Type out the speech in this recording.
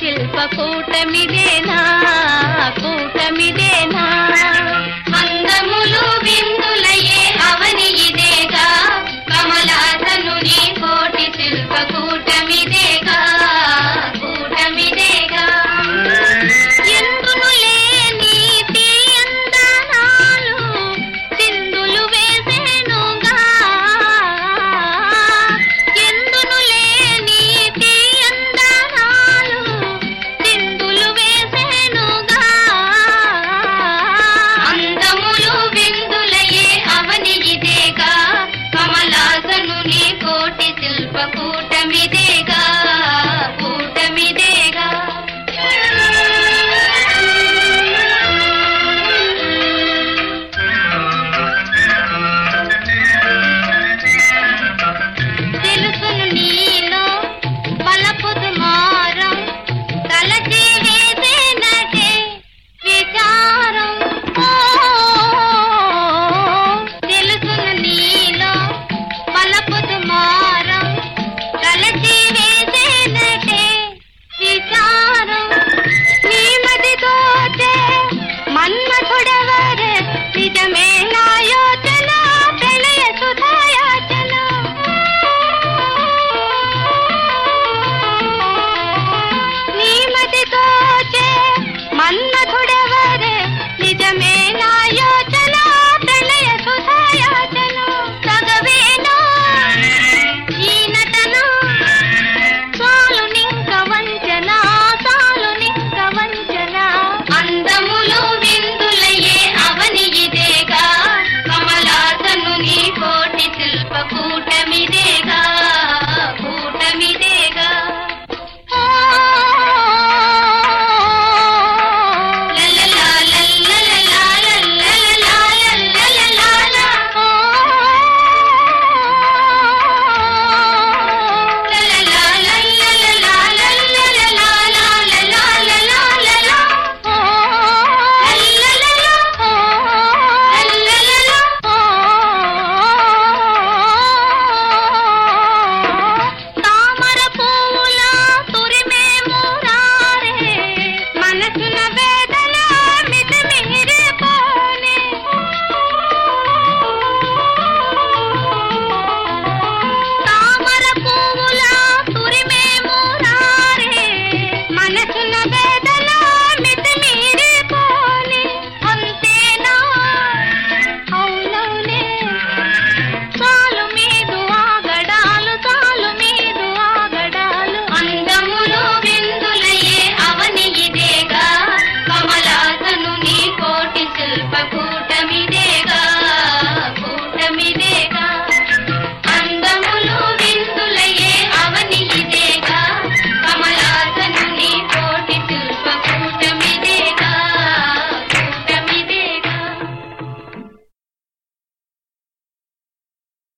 శిల్పకూటమిదేనా కూట